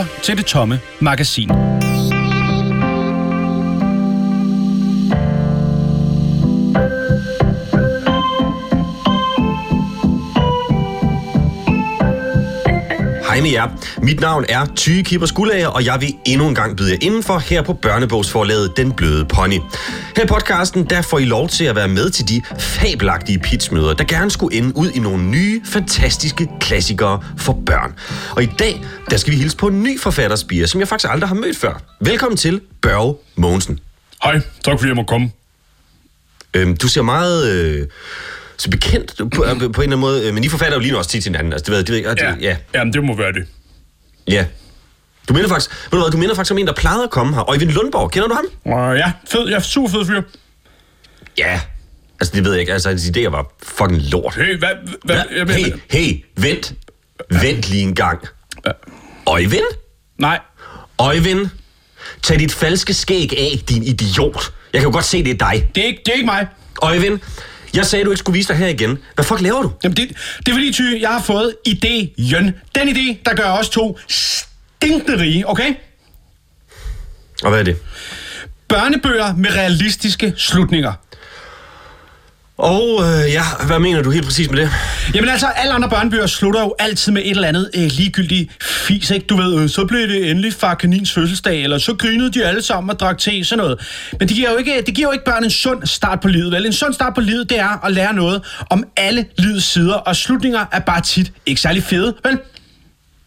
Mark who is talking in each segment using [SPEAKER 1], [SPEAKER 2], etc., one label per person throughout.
[SPEAKER 1] lytter til Det Tomme Magasin.
[SPEAKER 2] Hej med jer. Mit navn er Tyge Kipper Skullager, og jeg vil endnu en gang byde jer indenfor her på børnebogsforlaget Den Bløde Pony. Her i podcasten, der får I lov til at være med til de fabelagtige pitchmøder, der gerne skulle ende ud i nogle nye, fantastiske klassikere for børn. Og i dag, der skal vi hilse på en ny forfatterspire, som jeg faktisk aldrig har mødt før. Velkommen til Børge Mogensen.
[SPEAKER 3] Hej, tak fordi jeg må komme.
[SPEAKER 2] Øhm, du ser meget... Øh, så bekendt på, på, på en eller anden måde, øh, men I forfatter jo lige nu også tit til hinanden. Altså, det ved, det ved,
[SPEAKER 3] Ja,
[SPEAKER 2] ja. ja.
[SPEAKER 3] Jamen, det må være det.
[SPEAKER 2] Ja. Du minder faktisk, ved du hvad, du minder faktisk om en, der plejede at komme her. Øjvind Lundborg, kender du ham?
[SPEAKER 3] Uh, ja, fed, jeg er super fed fyr.
[SPEAKER 2] Ja. Altså, det ved jeg ikke. Altså, hans idéer var fucking lort.
[SPEAKER 3] Hey, hvad? hvad
[SPEAKER 2] Hva?
[SPEAKER 3] mener-
[SPEAKER 2] Hey, hey, vent. Vent lige en gang. Øjvind?
[SPEAKER 3] Nej,
[SPEAKER 2] Øjvind? Tag dit falske skæg af, din idiot. Jeg kan jo godt se, det er dig.
[SPEAKER 3] det er ikke, det er ikke mig.
[SPEAKER 2] Øjvind, jeg sagde, du ikke skulle vise dig her igen. Hvad fuck laver du?
[SPEAKER 3] Jamen, det, det er fordi, Ty, jeg har fået idéen. Den idé, der gør os to stinkende rige, okay?
[SPEAKER 2] Og hvad er det?
[SPEAKER 3] Børnebøger med realistiske slutninger.
[SPEAKER 2] Og øh, ja, hvad mener du helt præcis med det?
[SPEAKER 3] Jamen altså, alle andre børnebøger slutter jo altid med et eller andet øh, ligegyldigt fis, ikke? Du ved, øh, så blev det endelig far kanins fødselsdag, eller så grinede de alle sammen og drak te, sådan noget. Men det giver, jo ikke, det giver jo ikke børn en sund start på livet, vel? En sund start på livet, det er at lære noget om alle livets sider, og slutninger er bare tit ikke særlig fede, vel?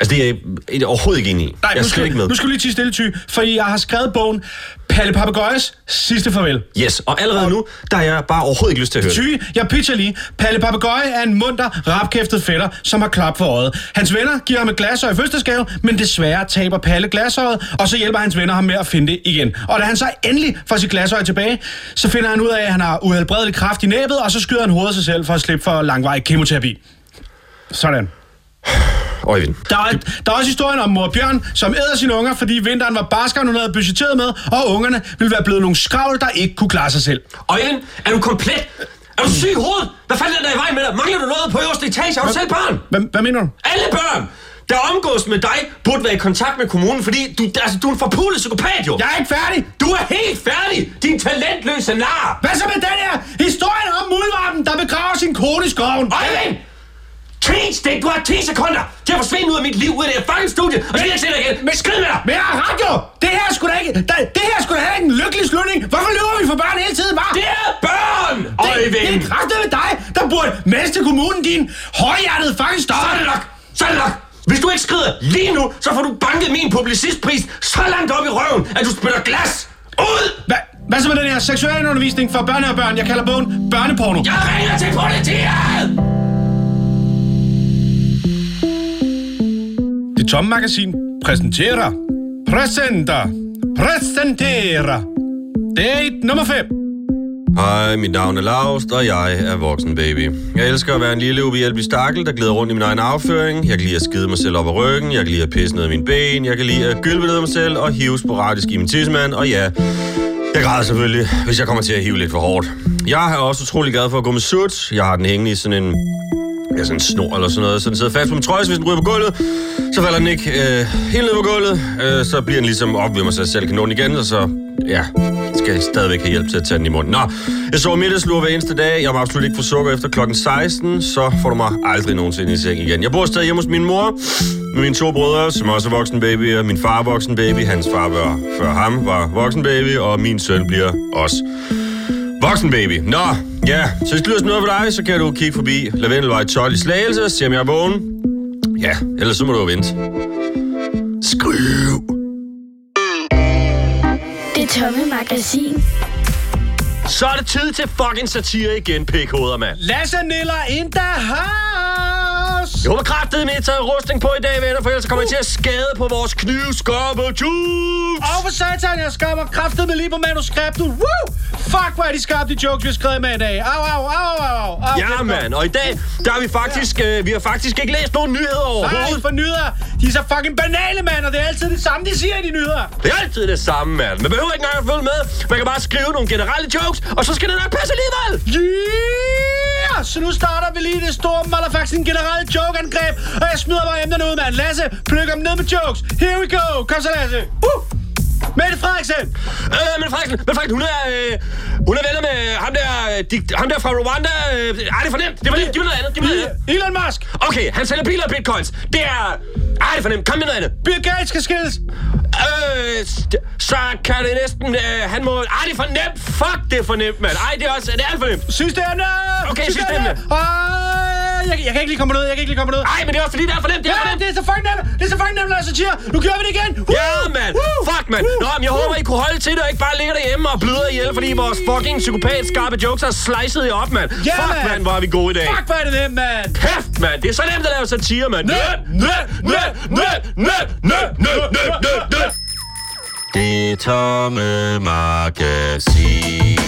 [SPEAKER 2] Altså, det er jeg, er overhovedet ikke enig i.
[SPEAKER 3] Nej,
[SPEAKER 2] jeg
[SPEAKER 3] nu skal,
[SPEAKER 2] ikke med.
[SPEAKER 3] nu skal du lige tige stille, Ty, for jeg har skrevet bogen Palle Papagøjes sidste farvel.
[SPEAKER 2] Yes, og allerede nu, der har jeg bare overhovedet ikke lyst til at høre det.
[SPEAKER 3] Ty, jeg pitcher lige. Palle Papagøje er en munter, rapkæftet fætter, som har klap for øjet. Hans venner giver ham et glasøje i fødselsdagsgave, men desværre taber Palle glasøjet, og så hjælper hans venner ham med at finde det igen. Og da han så endelig får sit glasøje tilbage, så finder han ud af, at han har uhelbredelig kraft i næbet, og så skyder han hovedet sig selv for at slippe for langvarig kemoterapi. Sådan.
[SPEAKER 2] Øjvind.
[SPEAKER 3] Der er, der er også historien om mor Bjørn, som æder sine unger, fordi vinteren var barskere, hun havde budgetteret med, og ungerne ville være blevet nogle skravl, der ikke kunne klare sig selv.
[SPEAKER 2] Øjvind, er du komplet? Er du syg i hovedet? Hvad fanden er der i vejen med dig? Mangler du noget på øverste etage? Har du selv børn?
[SPEAKER 3] Hvad, hvad mener du?
[SPEAKER 2] Alle børn, der omgås med dig, burde være i kontakt med kommunen, fordi du, altså, du er en forpulet psykopat, jo.
[SPEAKER 3] Jeg er ikke færdig!
[SPEAKER 2] Du er helt færdig, din talentløse nar.
[SPEAKER 3] Hvad så med den her historien om muldvarpen, der begraver sin kone i skoven?
[SPEAKER 2] Øjvind! 10 stik, du har 10 sekunder til at forsvinde ud af mit liv, ud af det her fucking studie, og så vil jeg se dig igen. Men skrid med dig!
[SPEAKER 3] Men jeg har radio! Det her skulle da ikke... Da, det her skulle da ikke en lykkelig slutning. Hvorfor løber vi for børn hele tiden, var?
[SPEAKER 2] Det er børn,
[SPEAKER 3] det, det
[SPEAKER 2] Øjvind!
[SPEAKER 3] er kraftet med dig, der burde til kommunen din højhjertede fucking
[SPEAKER 2] Så er det nok! Så er det nok! Hvis du ikke skrider lige nu, så får du banket min publicistpris så langt op i røven, at du spytter glas ud!
[SPEAKER 3] Hvad, hvad så med den her seksualundervisning for børn og børn? Jeg kalder bogen børneporno.
[SPEAKER 2] Jeg ringer til politiet!
[SPEAKER 3] Det tomme magasin præsenterer, præsenter, præsenterer. Date nummer 5.
[SPEAKER 2] Hej, mit navn er Laust, og jeg er voksen baby. Jeg elsker at være en lille ubehjælpelig stakkel, der glider rundt i min egen afføring. Jeg kan lide at skide mig selv op ad ryggen. Jeg kan lide at pisse ned af mine ben. Jeg kan lide at gylpe ned af mig selv og hive sporadisk i min tidsmand, Og ja, jeg græder selvfølgelig, hvis jeg kommer til at hive lidt for hårdt. Jeg er også utrolig glad for at gå med sut. Jeg har den hængende i sådan en ja, sådan en snor eller sådan noget, så den sidder fast på min trøje, så hvis den ryger på gulvet, så falder den ikke øh, helt ned på gulvet, øh, så bliver den ligesom opvimmer sig selv, kan nå den igen, og så, ja, skal jeg stadigvæk have hjælp til at tage den i munden. Nå, jeg sover middagslur hver eneste dag, jeg må absolut ikke få sukker efter klokken 16, så får du mig aldrig nogensinde i seng igen. Jeg bor stadig hjemme hos min mor, med mine to brødre, som også er voksen baby, og min far er voksen baby, hans far var før ham var voksen baby, og min søn bliver også Voksen baby. Nå, ja. Så hvis det lyder sådan noget for dig, så kan du kigge forbi Lavendelvej 12 i Slagelse og se, om jeg er vågen. Ja, ellers så må du jo vente. Skriv.
[SPEAKER 4] Det tomme magasin.
[SPEAKER 2] Så er det tid til fucking satire igen, pikhoveder, mand.
[SPEAKER 3] Lasse Niller in the house!
[SPEAKER 2] Jeg håber kraftedet med at tage rustning på i dag, venner, for ellers kommer jeg til at skade på vores knivskarpe juice.
[SPEAKER 3] Og for satan, jeg skammer kraftet med lige på manuskriptet. Woo! Fuck, hvor er de skarpe, de jokes, vi har skrevet med i dag. Au, au, au, au, au.
[SPEAKER 2] Ja, mand. Og i dag, der har vi faktisk, øh, vi har faktisk ikke læst nogen nyheder
[SPEAKER 3] Nej,
[SPEAKER 2] overhovedet.
[SPEAKER 3] for nyheder. De er så fucking banale, mand, og det er altid det samme, de siger i de nyheder.
[SPEAKER 2] Det er altid det samme, mand. Man behøver ikke engang at følge med. Man kan bare skrive nogle generelle jokes, og så skal det nok passe alligevel.
[SPEAKER 3] Yeah! Så nu starter vi lige det store motherfucking generelle joke-angreb, og jeg smider bare emnerne ud, mand. Lasse, pløk dem ned med jokes. Here we go. Kom så, Lasse. Uh! Mette Frederiksen.
[SPEAKER 2] Øh, men Frederiksen, men Frederiksen, hun er, øh, hun er venner med ham der, øh, dik, ham der fra Rwanda. Øh, ej, det er for nemt. Det er for nemt. Giv mig noget andet. Giv mig noget andet.
[SPEAKER 3] Elon Musk.
[SPEAKER 2] Okay, han sælger biler og bitcoins. Det er... Ej, det er for nemt. Kom med noget andet.
[SPEAKER 3] Bill Gates skal skilles.
[SPEAKER 2] Øh, så kan det næsten... Øh, han må... Ej, det er for nemt. Fuck, det er for nemt, mand. Ej, det er også... Det er alt for nemt.
[SPEAKER 3] Sidste emne.
[SPEAKER 2] Okay, sidste emne.
[SPEAKER 3] Ah, jeg, jeg kan ikke lige komme noget. Jeg kan ikke lige komme noget.
[SPEAKER 2] Ej, men det er også fordi, det er for nemt. Det er for
[SPEAKER 3] Ja,
[SPEAKER 2] nemt.
[SPEAKER 3] det er så fucking nemt. Det er så fucking nemt, Lasse siger. Nu kører vi det igen. Woo!
[SPEAKER 2] Ja, mand.
[SPEAKER 3] Woo!
[SPEAKER 2] Fuck, mand. Nå, men jeg håber, I kunne holde til det, og ikke bare ligger derhjemme og bløder ihjel, fordi vores fucking psykopat skarpe jokes har slicet jer op, mand.
[SPEAKER 3] Ja,
[SPEAKER 2] Fuck,
[SPEAKER 3] mand.
[SPEAKER 2] hvor er vi gode i dag.
[SPEAKER 3] Fuck, hvor er det nemt, mand.
[SPEAKER 2] Kæft, mand. Det er så nemt at lave satire, mand. Nø, nø, nø, nø, nø, nø, nø, nø, nø, nø. Det tomme magasin.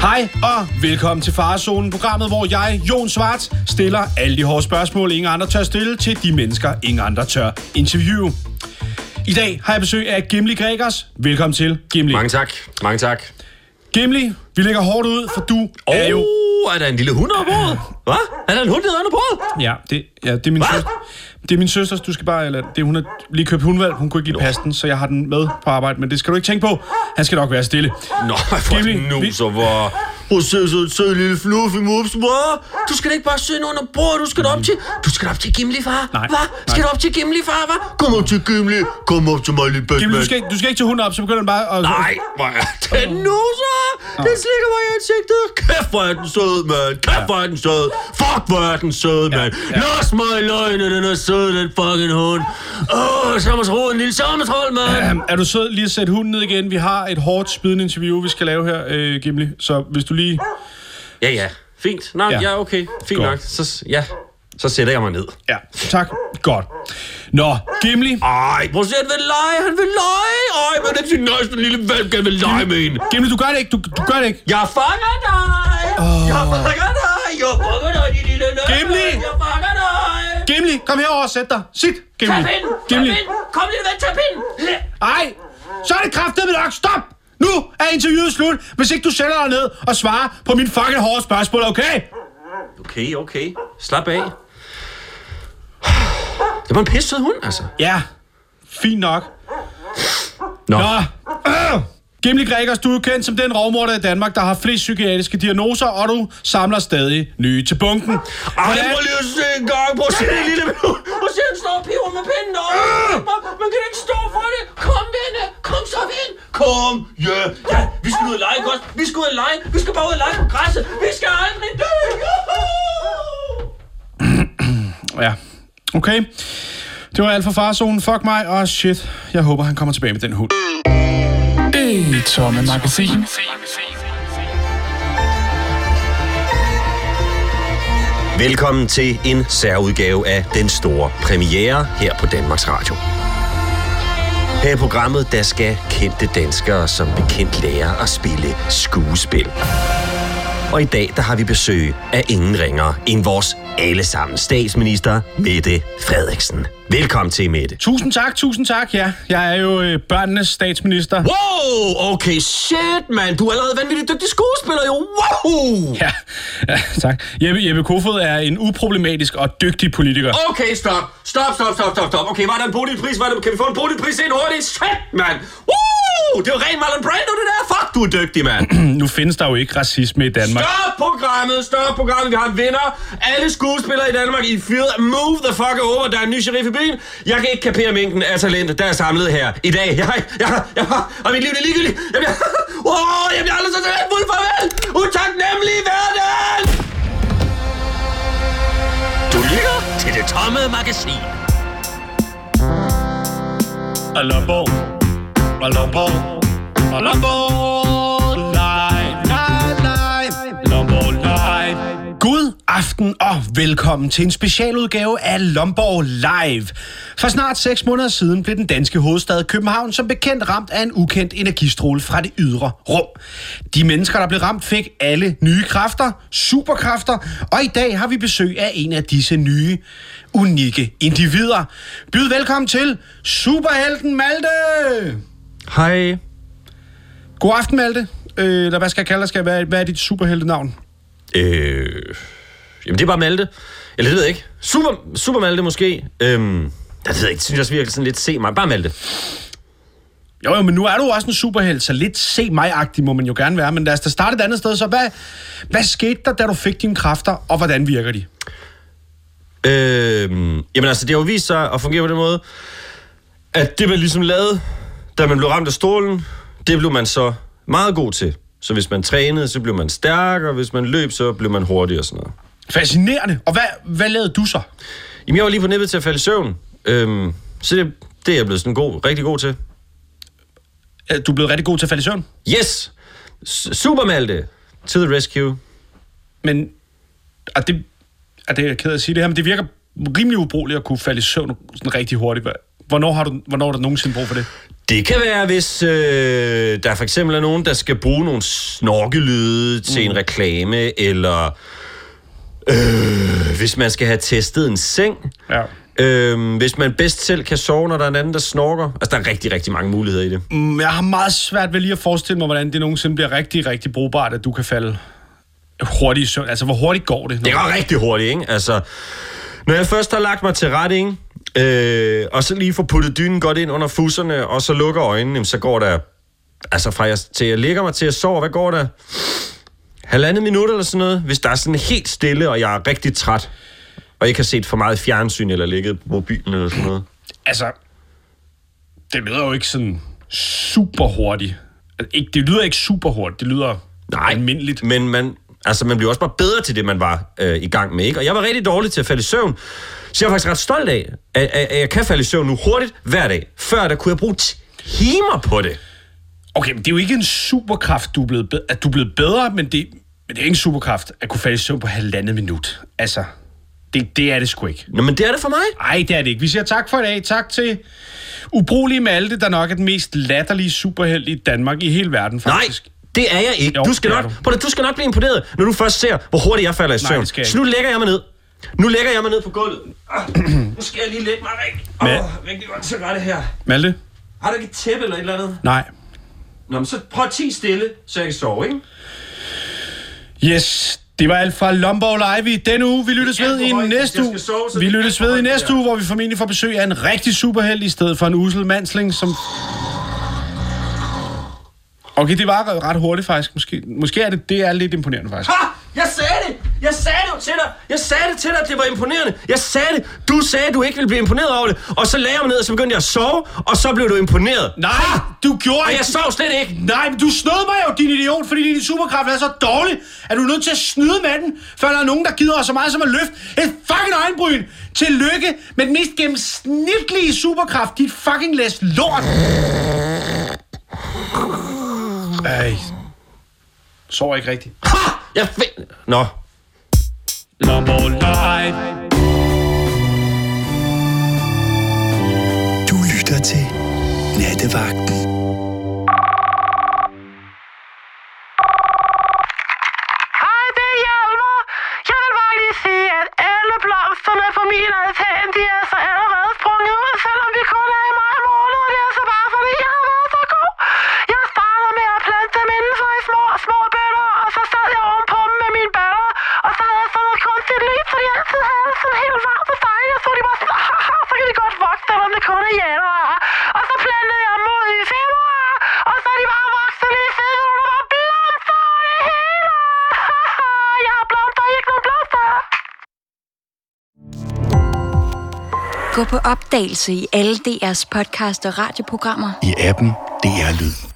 [SPEAKER 3] Hej og velkommen til Farezonen, programmet, hvor jeg, Jon Svart, stiller alle de hårde spørgsmål, ingen andre tør stille til de mennesker, ingen andre tør interviewe. I dag har jeg besøg af Gimli Gregers. Velkommen til, Gimli.
[SPEAKER 2] Mange tak. Mange tak.
[SPEAKER 3] Gimli, vi lægger hårdt ud, for du oh. er jo...
[SPEAKER 2] Er der en lille hund bordet? Hvad? Er der en hund, der under bordet?
[SPEAKER 3] Ja, det, ja, det er min søster. Det er min søsters, du skal bare... Eller, det, hun har lige købt hundvalg, hun kunne ikke lige passe den, så jeg har den med på arbejde. Men det skal du ikke tænke på. Han skal nok være stille.
[SPEAKER 2] Nå, for
[SPEAKER 3] Gimli,
[SPEAKER 2] nu så hvor... Hvor ser så en sød lille fluffy mops, hvor? Du skal da ikke bare sidde under bordet, du skal da op til... Du skal da op til Gimli, far.
[SPEAKER 3] Nej,
[SPEAKER 2] Hvad? Skal du op til Gimli, far, hvad? Kom op til Gimli. Kom op til mig, lille
[SPEAKER 3] Gimli,
[SPEAKER 2] Batman.
[SPEAKER 3] du skal, ikke, du skal ikke til hunden op, så begynder den bare at...
[SPEAKER 2] Nej, hvor er den nu så? Den slikker mig i ansigtet. Kæft, hvor er den sød, mand. Kæft, hvor er den sød. Fuck, hvor er den sød, mand. Los mig i løgne, den er sød, den fucking hund. Åh, så må en lille sommertrold, mand.
[SPEAKER 3] Øhm, er du sød lige at sætte hunden ned igen? Vi har et hårdt spydende interview, vi skal lave her, øh, Gimli. Så hvis du lige...
[SPEAKER 2] Ja, ja. Fint. Nå,
[SPEAKER 3] Ja.
[SPEAKER 2] ja, okay. Fint
[SPEAKER 3] Godt.
[SPEAKER 2] nok. Så, ja, så sætter jeg mig ned.
[SPEAKER 3] Ja, tak. Godt. Nå, Gimli.
[SPEAKER 2] Ej, prøv at se, han vil lege, han vil lege. Ej, men det er sin nøjeste lille valg, han vil lege med en.
[SPEAKER 3] Gimli, du gør det ikke. Du, du gør det ikke.
[SPEAKER 2] Jeg fanger dig! Oh. Jeg fanger dig! Jeg fanger dig, din lille nøgle!
[SPEAKER 3] Gimli!
[SPEAKER 2] Jeg fanger dig!
[SPEAKER 3] Gimli, kom herover og sæt dig. Sit, Gimli.
[SPEAKER 2] Tag pinden! Tag
[SPEAKER 3] Gimli.
[SPEAKER 2] pinden! Kom lille ven, tag pinden!
[SPEAKER 3] Ej, så er det kraftedeme nok. Stop! Nu er interviewet slut, hvis ikke du sætter dig ned og svarer på mine fucking hårde spørgsmål, okay?
[SPEAKER 2] Okay, okay. Slap af. Det var en pisse hund, altså.
[SPEAKER 3] Ja, fint nok.
[SPEAKER 2] Nå.
[SPEAKER 3] Nå, øh. Gimli Gregers, du er kendt som den rovmorder i Danmark, der har flest psykiatriske diagnoser, og du samler stadig nye til bunken.
[SPEAKER 2] Ej,
[SPEAKER 3] Hvordan-
[SPEAKER 2] prøv lige at se en gang. Prøv at se det lille Prøv at se, han står og piver med pinden. Øh. Man kan ikke stå for det. Kom, venne. Kom så, ven. Kom. Ja, ja. Vi skal ud og lege, godt. Vi skal ud og lege. Vi skal bare ud og lege på græsset. Vi skal aldrig dø. Juhu!
[SPEAKER 3] Ja, okay. Det var alt for farzonen. Fuck mig, og shit. Jeg håber, han kommer tilbage med den hund.
[SPEAKER 1] Det tomme magasin.
[SPEAKER 2] Velkommen til en særudgave af Den Store Premiere her på Danmarks Radio. Her i programmet, der skal kendte danskere som bekendt lære at spille skuespil. Og i dag, der har vi besøg af ingen ringer end vores allesammen statsminister, Mette Frederiksen. Velkommen til, Mette.
[SPEAKER 3] Tusind tak, tusind tak. Ja, jeg er jo øh, børnenes statsminister.
[SPEAKER 2] Wow, okay, shit, mand. Du er allerede vanvittigt dygtig skuespiller, jo. Wow!
[SPEAKER 3] Ja, ja tak. Jeppe, Jeppe Kofod er en uproblematisk og dygtig politiker.
[SPEAKER 2] Okay, stop. Stop, stop, stop, stop, stop. Okay, var der en Bodil-pris? Var der, kan vi få en Bodil-pris ind hurtigt? Shit, mand. Woo! Det er jo ren Marlon Brando, det der. Fuck, du er dygtig, mand.
[SPEAKER 3] Nu findes der jo ikke racisme i Danmark.
[SPEAKER 2] Stop programmet, stop programmet. Vi har en vinder. Alle skuespillere i Danmark i fyret. Move the fuck over. Der er en ny sheriff i byen. Jeg kan ikke kapere mængden af talent, der er samlet her i dag. Jeg, jeg, jeg, og mit liv det er ligegyldigt. Jeg bliver, oh, jeg bliver aldrig så talentfuld. Farvel. Utaknemmelig verden. Du lytter til det tomme magasin.
[SPEAKER 3] Alumbo, Alumbo, Alumbo, aften og velkommen til en specialudgave af Lomborg Live. For snart 6 måneder siden blev den danske hovedstad København som bekendt ramt af en ukendt energistråle fra det ydre rum. De mennesker, der blev ramt, fik alle nye kræfter, superkræfter, og i dag har vi besøg af en af disse nye, unikke individer. Byd velkommen til Superhelten Malte!
[SPEAKER 2] Hej.
[SPEAKER 3] God aften, Malte. Øh, eller hvad skal jeg kalde dig? Skal jeg, hvad, hvad er dit superheltenavn?
[SPEAKER 2] Øh, jamen, det er bare Malte. Eller det ved jeg ikke. Super, super Malte måske. Øhm, jeg ved ikke, synes jeg også virkelig sådan lidt se mig. Bare Malte.
[SPEAKER 3] Jo, jo, men nu er du også en superhelt, så lidt se mig-agtig må man jo gerne være. Men lad os da starte et andet sted. Så hvad, hvad skete der, da du fik dine kræfter, og hvordan virker de?
[SPEAKER 2] Øhm, jamen altså, det har jo vist sig at fungere på den måde, at det man ligesom lavede, da man blev ramt af strålen, det blev man så meget god til. Så hvis man trænede, så blev man stærkere, hvis man løb, så blev man hurtigere og sådan noget.
[SPEAKER 3] Fascinerende. Og hvad, hvad lavede du så?
[SPEAKER 2] Jamen, jeg var lige på nippet til at falde i søvn. Øhm, så det, det er jeg blevet sådan god, rigtig god til.
[SPEAKER 3] Øh, Du er blevet rigtig god til at falde i søvn.
[SPEAKER 2] Yes! S- Super Malte! To the rescue.
[SPEAKER 3] Men og det, og det er jeg ked af at sige det her, men det virker rimelig ubrugeligt at kunne falde i søvn sådan rigtig hurtigt. Hvornår har, du, hvornår har du nogensinde brug for det?
[SPEAKER 2] Det kan være, hvis øh, der for eksempel er nogen, der skal bruge nogle snorkelyde til mm. en reklame, eller øh, hvis man skal have testet en seng.
[SPEAKER 3] Ja.
[SPEAKER 2] Øh, hvis man bedst selv kan sove, når der er en anden, der snorker. Altså, der er rigtig, rigtig mange muligheder i det.
[SPEAKER 3] Mm, Jeg har meget svært ved lige at forestille mig, hvordan det nogensinde bliver rigtig, rigtig brugbart, at du kan falde hurtigt i søvn. Altså, hvor hurtigt går det?
[SPEAKER 2] Det går rigtig hurtigt, ikke? Altså, når jeg først har lagt mig til rette, ikke? Øh, og så lige får puttet dynen godt ind under fusserne, og så lukker øjnene, så går der... Altså, fra jeg, til jeg ligger mig til at sove, hvad går der? Halvandet minut eller sådan noget? Hvis der er sådan helt stille, og jeg er rigtig træt, og ikke har set for meget fjernsyn, eller ligget på mobilen eller sådan noget.
[SPEAKER 3] Altså, det lyder jo ikke sådan super hurtigt. Altså, ikke, det lyder ikke super hurtigt, det lyder
[SPEAKER 2] Nej,
[SPEAKER 3] almindeligt.
[SPEAKER 2] Men man, altså, man bliver også bare bedre til det, man var øh, i gang med. Ikke? Og jeg var rigtig dårlig til at falde i søvn. Så jeg er faktisk ret stolt af, at, at, at jeg kan falde i søvn nu hurtigt hver dag. Før der kunne jeg bruge timer på det.
[SPEAKER 3] Okay, men det er jo ikke en superkraft, du er blevet, at du er blevet bedre, men det, men det er ikke en superkraft at kunne falde i søvn på halvandet minut. Altså, det, det er det sgu ikke.
[SPEAKER 2] Nå, men det er det for mig.
[SPEAKER 3] Nej, det er det ikke. Vi siger tak for i dag. Tak til Ubrugelige Malte, der nok er den mest latterlige superheld i Danmark i hele verden,
[SPEAKER 2] Nej,
[SPEAKER 3] faktisk.
[SPEAKER 2] det er jeg ikke.
[SPEAKER 3] Jo,
[SPEAKER 2] du, skal
[SPEAKER 3] det
[SPEAKER 2] nok,
[SPEAKER 3] du.
[SPEAKER 2] prøv du skal nok blive imponeret, når du først ser, hvor hurtigt jeg falder i
[SPEAKER 3] Nej,
[SPEAKER 2] søvn.
[SPEAKER 3] det jeg
[SPEAKER 2] Så nu lægger jeg mig ned. Nu lægger jeg mig ned på gulvet. Ah, nu skal jeg lige lægge mig rigtig,
[SPEAKER 3] Men-
[SPEAKER 2] oh, rigtig godt til rette her.
[SPEAKER 3] Malte?
[SPEAKER 2] Har du ikke et tæppe eller et eller andet?
[SPEAKER 3] Nej.
[SPEAKER 2] Nå, men så prøv at tige stille, så jeg kan sove, ikke?
[SPEAKER 3] Yes, det var alt fra Lomborg Live i denne uge. Vi lyttes ved i næste uge. Vi lyttes ved i næste uge, hvor vi formentlig får besøg af en rigtig superheld i stedet for en usel mandsling, som... Okay, det var ret hurtigt faktisk. Måske, måske er det, det er lidt imponerende faktisk.
[SPEAKER 2] Ha! Jeg sagde! Jeg sagde det jo til dig! Jeg sagde det til dig, at det var imponerende! Jeg sagde det! Du sagde, at du ikke ville blive imponeret over det. Og så lagde jeg mig ned, og så begyndte jeg at sove, og så blev du imponeret.
[SPEAKER 3] Nej, du gjorde
[SPEAKER 2] Og
[SPEAKER 3] ikke...
[SPEAKER 2] jeg sov slet ikke!
[SPEAKER 3] Nej, men du snød mig jo, din idiot, fordi din superkraft er så dårlig, at du er nødt til at snyde med den, før der er nogen, der gider så meget som at løfte et fucking øjenbryn. Tillykke med den mest gennemsnitlige superkraft, dit fucking læs lort. Ej. Sover ikke rigtigt.
[SPEAKER 2] Ha! Jeg. Nå.
[SPEAKER 3] Lombo Live.
[SPEAKER 5] Du lytter til Nattevagten.
[SPEAKER 6] Sådan helt varmt og dejligt, så de bare sådan, haha, så kan de godt vokse, selvom det kun er januar. Og så plantede jeg ud i februar, og så er de bare vokset lige siden, og der var blomster over det hele. Jeg har blomster, I har ikke nogen blomster.
[SPEAKER 7] Gå på opdagelse i alle DR's podcast og radioprogrammer.
[SPEAKER 5] I appen DR Lyd.